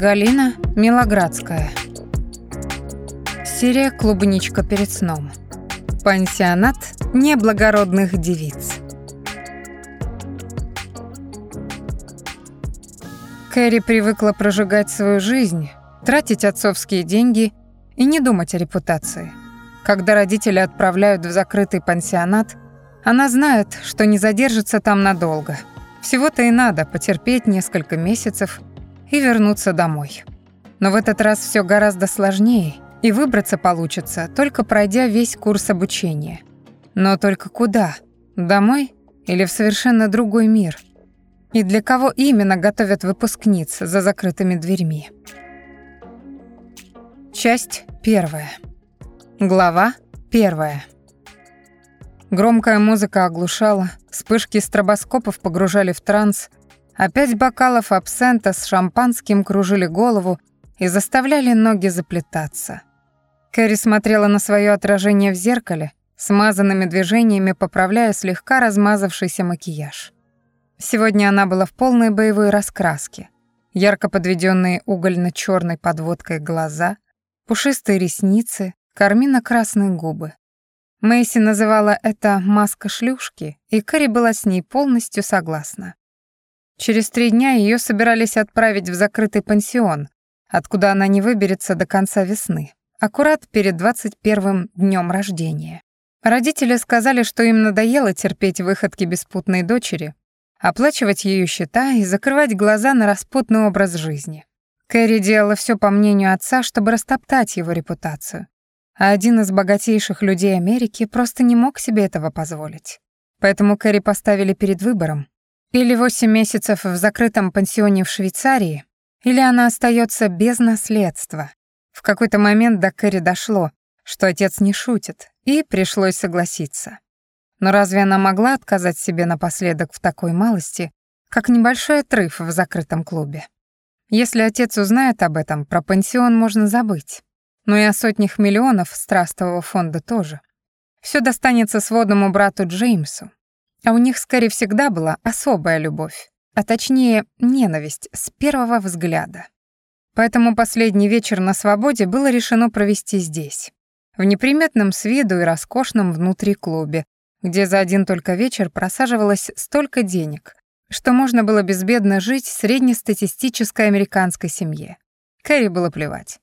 Галина Милоградская. Серия «Клубничка перед сном». Пансионат неблагородных девиц. Кэрри привыкла прожигать свою жизнь, тратить отцовские деньги и не думать о репутации. Когда родители отправляют в закрытый пансионат, она знает, что не задержится там надолго. Всего-то и надо потерпеть несколько месяцев и вернуться домой. Но в этот раз все гораздо сложнее, и выбраться получится, только пройдя весь курс обучения. Но только куда? Домой или в совершенно другой мир? И для кого именно готовят выпускниц за закрытыми дверьми? Часть первая. Глава первая. Громкая музыка оглушала, вспышки стробоскопов погружали в транс, а пять бокалов абсента с шампанским кружили голову и заставляли ноги заплетаться. Кэрри смотрела на свое отражение в зеркале, смазанными движениями поправляя слегка размазавшийся макияж. Сегодня она была в полной боевой раскраске. Ярко подведенные угольно черной подводкой глаза, пушистые ресницы, кармино-красные губы. Мэйси называла это «маска шлюшки», и Кэрри была с ней полностью согласна. Через три дня ее собирались отправить в закрытый пансион, откуда она не выберется до конца весны, аккурат перед 21-м днем рождения. Родители сказали, что им надоело терпеть выходки беспутной дочери, оплачивать ее счета и закрывать глаза на распутный образ жизни. Кэрри делала все по мнению отца, чтобы растоптать его репутацию. А один из богатейших людей Америки просто не мог себе этого позволить. Поэтому Кэрри поставили перед выбором или восемь месяцев в закрытом пансионе в Швейцарии, или она остается без наследства. В какой-то момент до Кэрри дошло, что отец не шутит, и пришлось согласиться. Но разве она могла отказать себе напоследок в такой малости, как небольшой отрыв в закрытом клубе? Если отец узнает об этом, про пансион можно забыть. Но и о сотнях миллионов страстового фонда тоже. Все достанется сводному брату Джеймсу, а у них, скорее, всегда была особая любовь, а точнее, ненависть с первого взгляда. Поэтому последний вечер на свободе было решено провести здесь, в неприметном с виду и роскошном внутри клубе, где за один только вечер просаживалось столько денег, что можно было безбедно жить среднестатистической американской семье. Кэрри было плевать.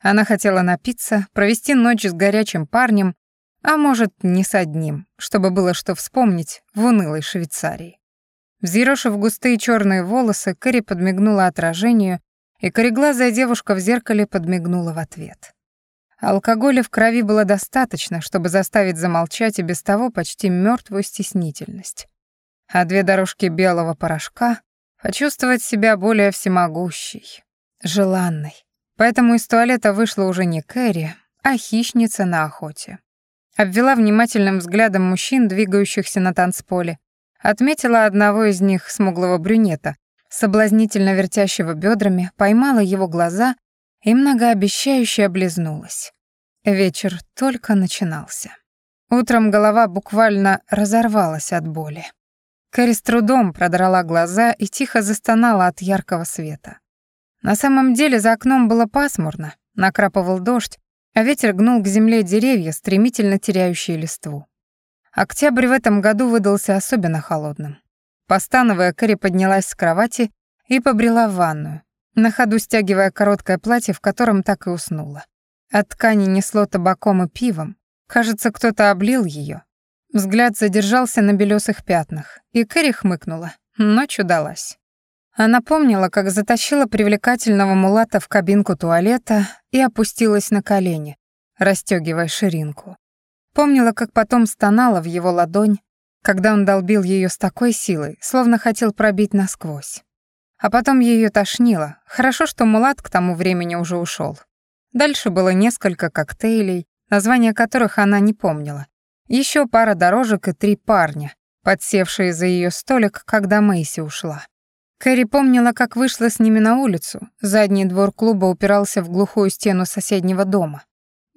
Она хотела напиться, провести ночь с горячим парнем а может, не с одним, чтобы было что вспомнить в унылой Швейцарии. Взъерошив густые черные волосы, Кэрри подмигнула отражению, и кореглазая девушка в зеркале подмигнула в ответ. Алкоголя в крови было достаточно, чтобы заставить замолчать и без того почти мертвую стеснительность. А две дорожки белого порошка — почувствовать себя более всемогущей, желанной. Поэтому из туалета вышла уже не Кэрри, а хищница на охоте обвела внимательным взглядом мужчин, двигающихся на танцполе, отметила одного из них, смуглого брюнета, соблазнительно вертящего бедрами, поймала его глаза и многообещающе облизнулась. Вечер только начинался. Утром голова буквально разорвалась от боли. Кэрри с трудом продрала глаза и тихо застонала от яркого света. На самом деле за окном было пасмурно, накрапывал дождь, а ветер гнул к земле деревья, стремительно теряющие листву. Октябрь в этом году выдался особенно холодным. Постановая, Кэрри поднялась с кровати и побрела в ванную, на ходу стягивая короткое платье, в котором так и уснула. От ткани несло табаком и пивом. Кажется, кто-то облил ее. Взгляд задержался на белесых пятнах, и Кэрри хмыкнула. Ночь удалась. Она помнила, как затащила привлекательного мулата в кабинку туалета и опустилась на колени, расстегивая ширинку. Помнила, как потом стонала в его ладонь, когда он долбил ее с такой силой, словно хотел пробить насквозь. А потом ее тошнило. Хорошо, что мулат к тому времени уже ушел. Дальше было несколько коктейлей, названия которых она не помнила. Еще пара дорожек и три парня, подсевшие за ее столик, когда Мэйси ушла. Кэрри помнила, как вышла с ними на улицу. Задний двор клуба упирался в глухую стену соседнего дома.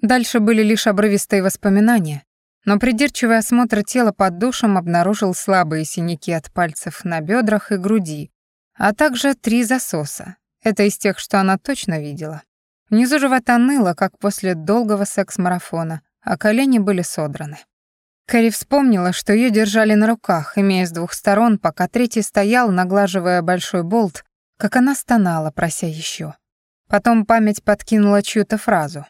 Дальше были лишь обрывистые воспоминания, но придирчивый осмотр тела под душем обнаружил слабые синяки от пальцев на бедрах и груди, а также три засоса. Это из тех, что она точно видела. Внизу живота ныло, как после долгого секс-марафона, а колени были содраны. Кэрри вспомнила, что ее держали на руках, имея с двух сторон, пока третий стоял, наглаживая большой болт, как она стонала, прося еще. Потом память подкинула чью-то фразу.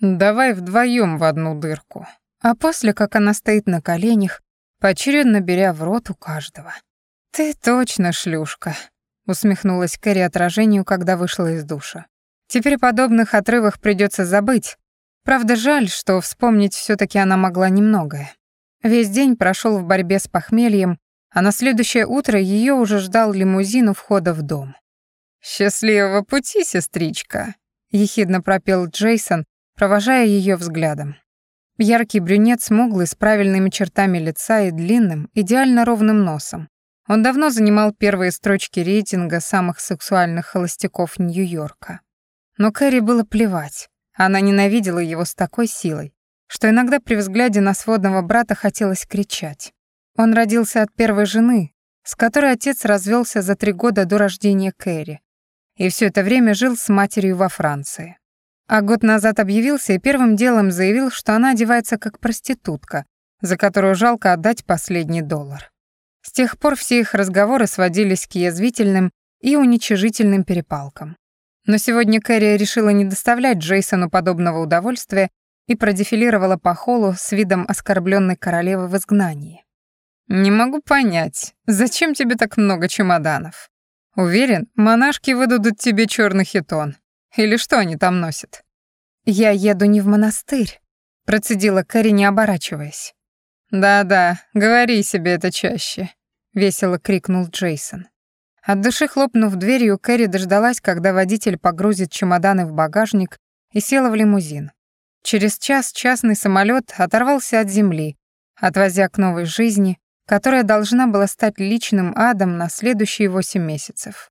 «Давай вдвоем в одну дырку». А после, как она стоит на коленях, поочередно беря в рот у каждого. «Ты точно шлюшка», — усмехнулась Кэрри отражению, когда вышла из душа. «Теперь подобных отрывах придется забыть. Правда, жаль, что вспомнить все таки она могла немногое. Весь день прошел в борьбе с похмельем, а на следующее утро ее уже ждал лимузин у входа в дом. «Счастливого пути, сестричка», — ехидно пропел Джейсон, провожая ее взглядом. Яркий брюнет смуглый с правильными чертами лица и длинным, идеально ровным носом. Он давно занимал первые строчки рейтинга самых сексуальных холостяков Нью-Йорка. Но Кэрри было плевать. Она ненавидела его с такой силой, что иногда при взгляде на сводного брата хотелось кричать. Он родился от первой жены, с которой отец развелся за три года до рождения Кэрри, и все это время жил с матерью во Франции. А год назад объявился и первым делом заявил, что она одевается как проститутка, за которую жалко отдать последний доллар. С тех пор все их разговоры сводились к язвительным и уничижительным перепалкам. Но сегодня Кэрри решила не доставлять Джейсону подобного удовольствия и продефилировала по холлу с видом оскорбленной королевы в изгнании. «Не могу понять, зачем тебе так много чемоданов? Уверен, монашки выдадут тебе черный хитон. Или что они там носят?» «Я еду не в монастырь», — процедила Кэрри, не оборачиваясь. «Да-да, говори себе это чаще», — весело крикнул Джейсон. От души хлопнув дверью, Кэрри дождалась, когда водитель погрузит чемоданы в багажник и села в лимузин. Через час частный самолет оторвался от земли, отвозя к новой жизни, которая должна была стать личным адом на следующие восемь месяцев.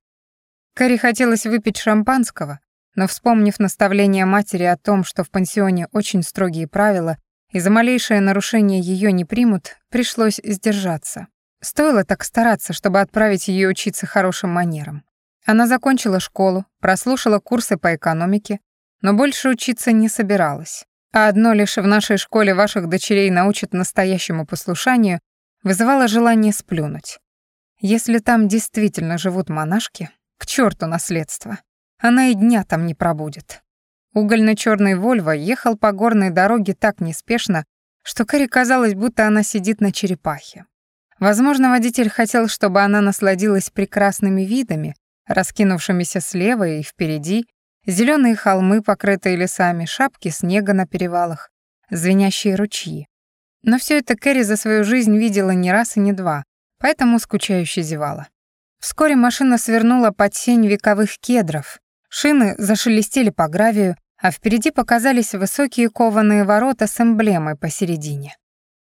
Кэрри хотелось выпить шампанского, но, вспомнив наставление матери о том, что в пансионе очень строгие правила, и за малейшее нарушение ее не примут, пришлось сдержаться. Стоило так стараться, чтобы отправить ее учиться хорошим манерам. Она закончила школу, прослушала курсы по экономике, но больше учиться не собиралась. А одно лишь в нашей школе ваших дочерей научат настоящему послушанию, вызывало желание сплюнуть. Если там действительно живут монашки, к черту наследство. Она и дня там не пробудет. Угольно-черный Вольво ехал по горной дороге так неспешно, что Кэрри казалось, будто она сидит на черепахе. Возможно, водитель хотел, чтобы она насладилась прекрасными видами, раскинувшимися слева и впереди, зеленые холмы, покрытые лесами, шапки снега на перевалах, звенящие ручьи. Но все это Кэрри за свою жизнь видела не раз и не два, поэтому скучающе зевала. Вскоре машина свернула под сень вековых кедров, шины зашелестели по гравию, а впереди показались высокие кованые ворота с эмблемой посередине.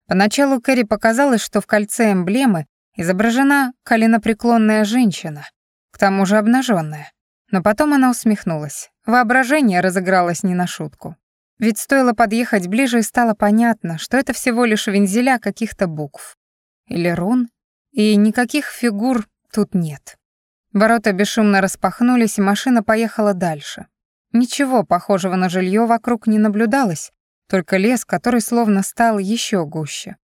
Поначалу Кэрри показалось, что в кольце эмблемы изображена коленопреклонная женщина, к тому же обнаженная. Но потом она усмехнулась. Воображение разыгралось не на шутку. Ведь стоило подъехать ближе, и стало понятно, что это всего лишь вензеля каких-то букв. Или рун. И никаких фигур тут нет. Ворота бесшумно распахнулись, и машина поехала дальше. Ничего похожего на жилье вокруг не наблюдалось, только лес, который словно стал еще гуще.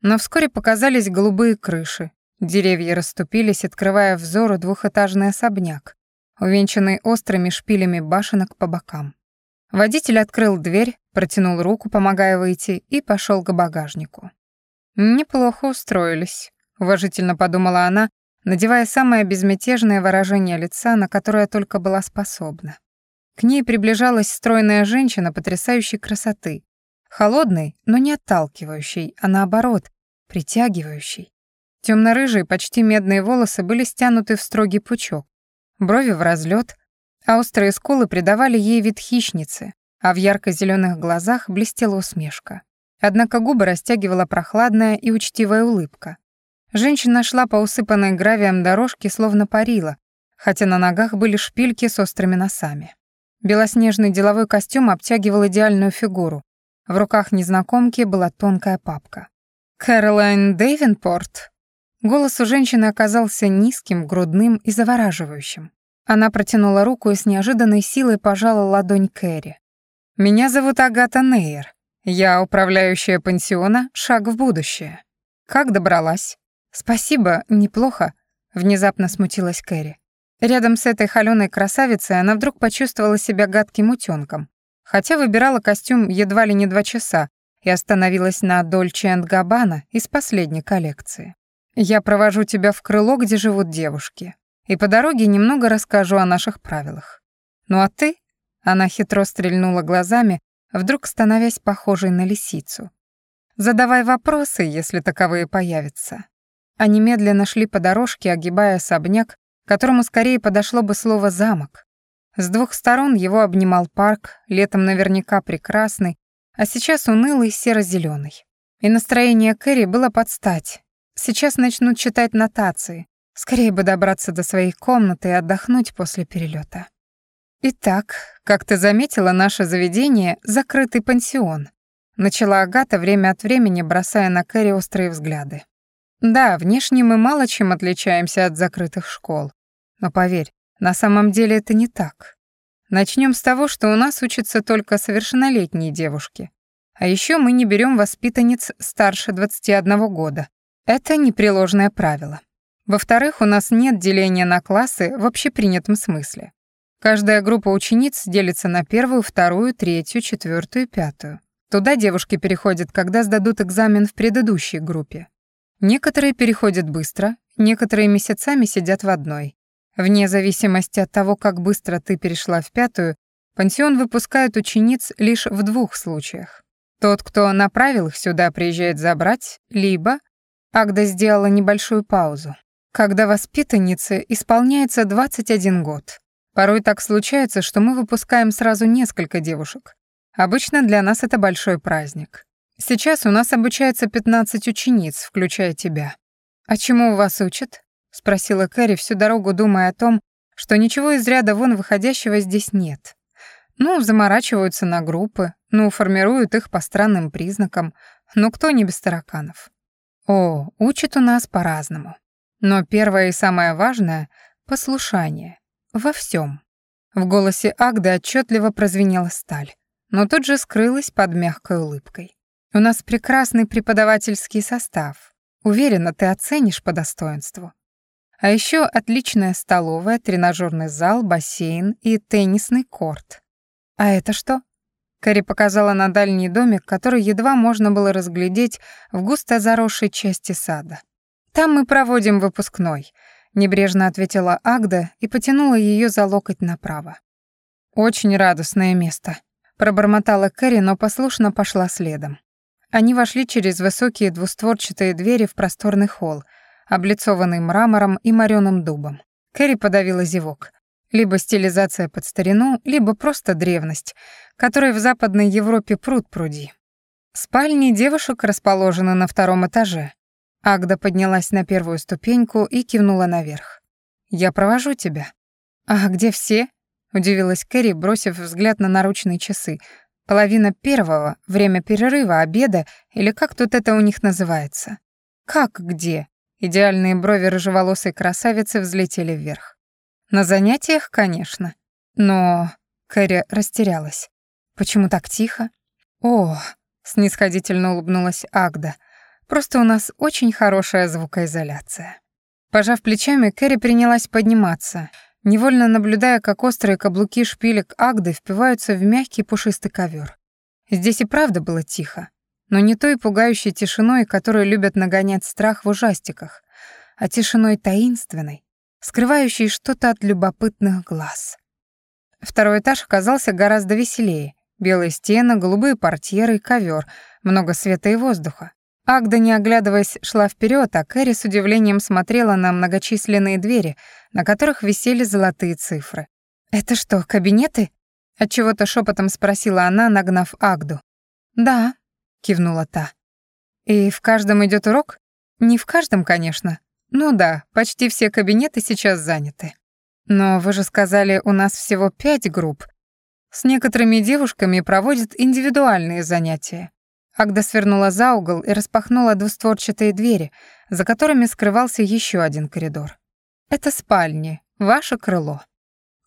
Но вскоре показались голубые крыши, деревья расступились, открывая взору двухэтажный особняк, увенчанный острыми шпилями башенок по бокам. Водитель открыл дверь, протянул руку, помогая выйти, и пошел к багажнику. «Неплохо устроились», — уважительно подумала она, надевая самое безмятежное выражение лица, на которое только была способна. К ней приближалась стройная женщина потрясающей красоты, холодной, но не отталкивающей, а наоборот, притягивающей. Темно-рыжие, почти медные волосы были стянуты в строгий пучок, брови в разлет, а острые скулы придавали ей вид хищницы, а в ярко-зеленых глазах блестела усмешка. Однако губы растягивала прохладная и учтивая улыбка. Женщина шла по усыпанной гравием дорожке, словно парила, хотя на ногах были шпильки с острыми носами. Белоснежный деловой костюм обтягивал идеальную фигуру. В руках незнакомки была тонкая папка. «Кэролайн Дэйвенпорт?» Голос у женщины оказался низким, грудным и завораживающим. Она протянула руку и с неожиданной силой пожала ладонь Кэрри. «Меня зовут Агата Нейер. Я управляющая пансиона «Шаг в будущее». Как добралась?» «Спасибо, неплохо», — внезапно смутилась Кэрри. Рядом с этой холёной красавицей она вдруг почувствовала себя гадким утёнком, хотя выбирала костюм едва ли не два часа и остановилась на Дольче энд Габбана из последней коллекции. «Я провожу тебя в крыло, где живут девушки, и по дороге немного расскажу о наших правилах. Ну а ты?» Она хитро стрельнула глазами, вдруг становясь похожей на лисицу. «Задавай вопросы, если таковые появятся». Они медленно шли по дорожке, огибая особняк, которому скорее подошло бы слово «замок». С двух сторон его обнимал парк, летом наверняка прекрасный, а сейчас унылый серо зеленый И настроение Кэрри было под стать. Сейчас начнут читать нотации. Скорее бы добраться до своей комнаты и отдохнуть после перелета. «Итак, как ты заметила, наше заведение — закрытый пансион», начала Агата время от времени, бросая на Кэрри острые взгляды. Да, внешне мы мало чем отличаемся от закрытых школ. Но поверь, на самом деле это не так. Начнем с того, что у нас учатся только совершеннолетние девушки. А еще мы не берем воспитанниц старше 21 года. Это непреложное правило. Во-вторых, у нас нет деления на классы в общепринятом смысле. Каждая группа учениц делится на первую, вторую, третью, четвертую пятую. Туда девушки переходят, когда сдадут экзамен в предыдущей группе. Некоторые переходят быстро, некоторые месяцами сидят в одной. Вне зависимости от того, как быстро ты перешла в пятую, пансион выпускает учениц лишь в двух случаях. Тот, кто направил их сюда, приезжает забрать, либо... Агда сделала небольшую паузу. Когда воспитаннице исполняется 21 год. Порой так случается, что мы выпускаем сразу несколько девушек. Обычно для нас это большой праздник. Сейчас у нас обучается 15 учениц, включая тебя. А чему вас учат? спросила Кэрри всю дорогу, думая о том, что ничего из ряда вон выходящего здесь нет. Ну, заморачиваются на группы, ну, формируют их по странным признакам. Но кто не без тараканов? О, учат у нас по-разному. Но первое и самое важное — послушание. Во всем. В голосе Агды отчетливо прозвенела сталь, но тут же скрылась под мягкой улыбкой. У нас прекрасный преподавательский состав. Уверена, ты оценишь по достоинству. А еще отличная столовая, тренажерный зал, бассейн и теннисный корт. А это что? Кэрри показала на дальний домик, который едва можно было разглядеть в густо заросшей части сада. «Там мы проводим выпускной», — небрежно ответила Агда и потянула ее за локоть направо. «Очень радостное место», — пробормотала Кэрри, но послушно пошла следом. Они вошли через высокие двустворчатые двери в просторный холл, облицованный мрамором и морёным дубом. Кэрри подавила зевок. Либо стилизация под старину, либо просто древность, которой в Западной Европе пруд пруди. Спальни девушек расположены на втором этаже. Агда поднялась на первую ступеньку и кивнула наверх. «Я провожу тебя». «А где все?» — удивилась Кэрри, бросив взгляд на наручные часы, Половина первого, время перерыва, обеда, или как тут это у них называется. Как где? Идеальные брови рыжеволосой красавицы взлетели вверх. На занятиях, конечно. Но... Кэрри растерялась. Почему так тихо? О, снисходительно улыбнулась Агда. Просто у нас очень хорошая звукоизоляция. Пожав плечами, Кэрри принялась подниматься, невольно наблюдая, как острые каблуки шпилек Агды впиваются в мягкий пушистый ковер. Здесь и правда было тихо, но не той пугающей тишиной, которую любят нагонять страх в ужастиках, а тишиной таинственной, скрывающей что-то от любопытных глаз. Второй этаж оказался гораздо веселее. Белые стены, голубые портьеры и ковер, много света и воздуха. Агда, не оглядываясь, шла вперед, а Кэрри с удивлением смотрела на многочисленные двери, на которых висели золотые цифры. «Это что, кабинеты?» — отчего-то шепотом спросила она, нагнав Агду. «Да», — кивнула та. «И в каждом идет урок?» «Не в каждом, конечно. Ну да, почти все кабинеты сейчас заняты. Но вы же сказали, у нас всего пять групп. С некоторыми девушками проводят индивидуальные занятия. Агда свернула за угол и распахнула двустворчатые двери, за которыми скрывался еще один коридор. «Это спальни, ваше крыло».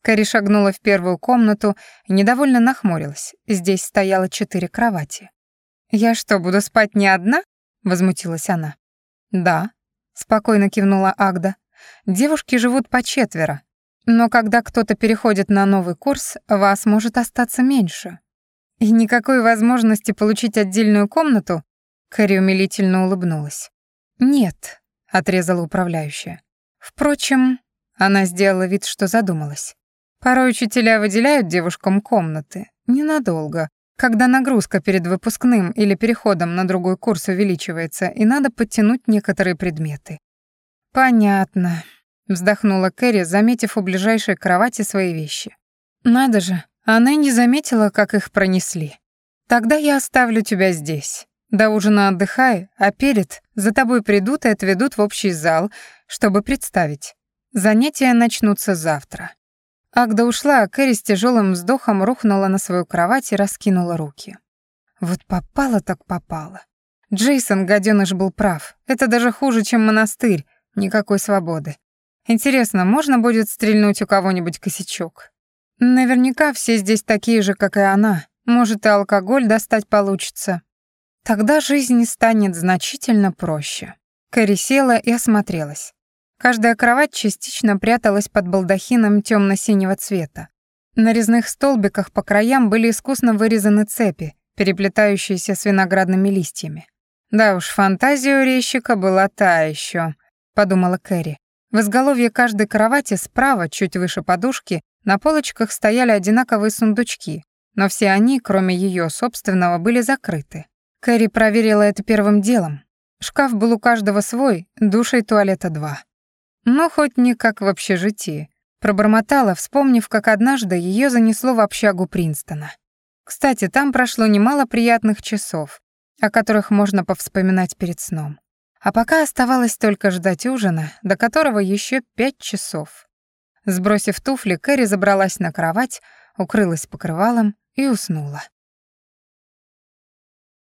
Кэрри шагнула в первую комнату и недовольно нахмурилась. Здесь стояло четыре кровати. «Я что, буду спать не одна?» — возмутилась она. «Да», — спокойно кивнула Агда. «Девушки живут по четверо, но когда кто-то переходит на новый курс, вас может остаться меньше. И никакой возможности получить отдельную комнату?» Кэрри умилительно улыбнулась. «Нет», — отрезала управляющая. «Впрочем...» — она сделала вид, что задумалась. Порой учителя выделяют девушкам комнаты. Ненадолго. Когда нагрузка перед выпускным или переходом на другой курс увеличивается, и надо подтянуть некоторые предметы. «Понятно», — вздохнула Кэрри, заметив у ближайшей кровати свои вещи. «Надо же, она не заметила, как их пронесли. Тогда я оставлю тебя здесь. До ужина отдыхай, а перед за тобой придут и отведут в общий зал, чтобы представить. Занятия начнутся завтра». Агда ушла, а Кэрри с тяжелым вздохом рухнула на свою кровать и раскинула руки. Вот попало так попало. Джейсон, гаденыш, был прав. Это даже хуже, чем монастырь. Никакой свободы. Интересно, можно будет стрельнуть у кого-нибудь косячок? Наверняка все здесь такие же, как и она. Может, и алкоголь достать получится. Тогда жизнь станет значительно проще. Кэрри села и осмотрелась. Каждая кровать частично пряталась под балдахином темно-синего цвета. На резных столбиках по краям были искусно вырезаны цепи, переплетающиеся с виноградными листьями. «Да уж, фантазия у резчика была та еще, подумала Кэрри. В изголовье каждой кровати справа, чуть выше подушки, на полочках стояли одинаковые сундучки, но все они, кроме ее собственного, были закрыты. Кэрри проверила это первым делом. Шкаф был у каждого свой, душа и туалета два. Ну, хоть не как в общежитии. Пробормотала, вспомнив, как однажды ее занесло в общагу Принстона. Кстати, там прошло немало приятных часов, о которых можно повспоминать перед сном. А пока оставалось только ждать ужина, до которого еще пять часов. Сбросив туфли, Кэрри забралась на кровать, укрылась покрывалом и уснула.